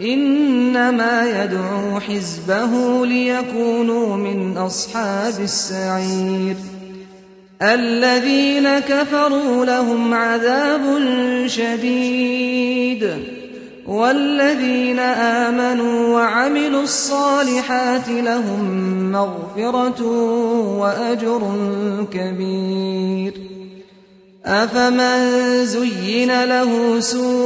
إنما يدعو حزبه ليكونوا من أصحاب السعير. الذين كفروا لهم عذاب شديد. والذين آمنوا وعملوا الصالحات لهم مغفرة وأجر كبير. أفمن زين له سوء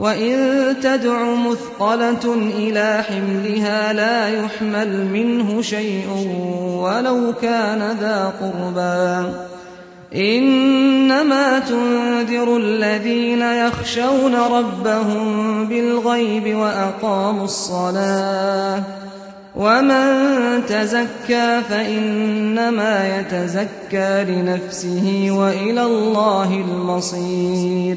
وإن تدع مثقلة إلى حملها لا يحمل منه شيء ولو كان ذا قُرْبَى إنما تنذر الذين يخشون ربهم بالغيب وأقاموا الصلاة ومن تزكى فإنما يتزكى لنفسه وإلى الله المصير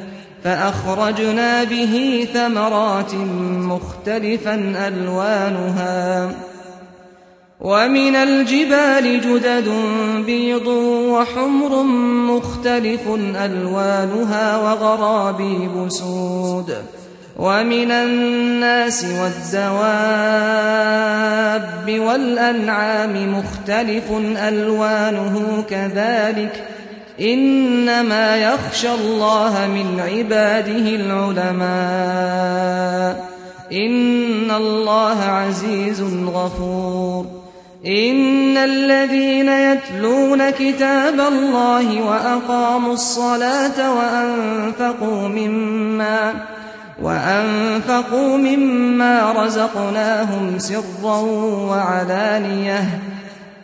فأخرجنا به ثمرات مختلفا ألوانها. ومن الجبال جدد بيض وحمر مختلف ألوانها وغرابيب سود. ومن الناس والزواب والأنعام مختلف ألوانه كذلك. إنما يخشى الله من عباده العلماء. إن الله عزيز غفور. إن الذين يتلون كتاب الله وأقاموا الصلاة وأنفقوا مما وأنفقوا مما رزقناهم سرا وعلانية.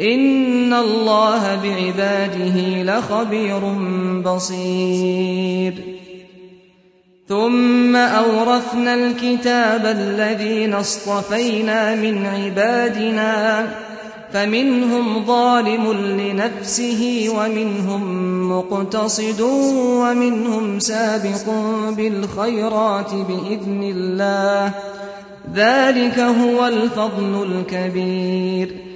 ان الله بعباده لخبير بصير ثم اورثنا الكتاب الذين اصطفينا من عبادنا فمنهم ظالم لنفسه ومنهم مقتصد ومنهم سابق بالخيرات باذن الله ذلك هو الفضل الكبير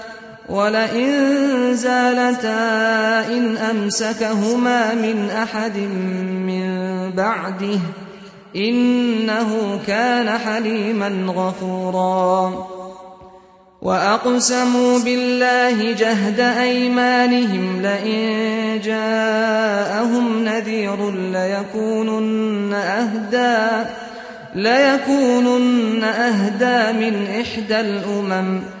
ولئن زالتا إن أمسكهما من أحد من بعده إنه كان حليما غفورا. وأقسموا بالله جهد أيمانهم لئن جاءهم نذير ليكونن أهدا ليكونن أهدا من إحدى الأمم.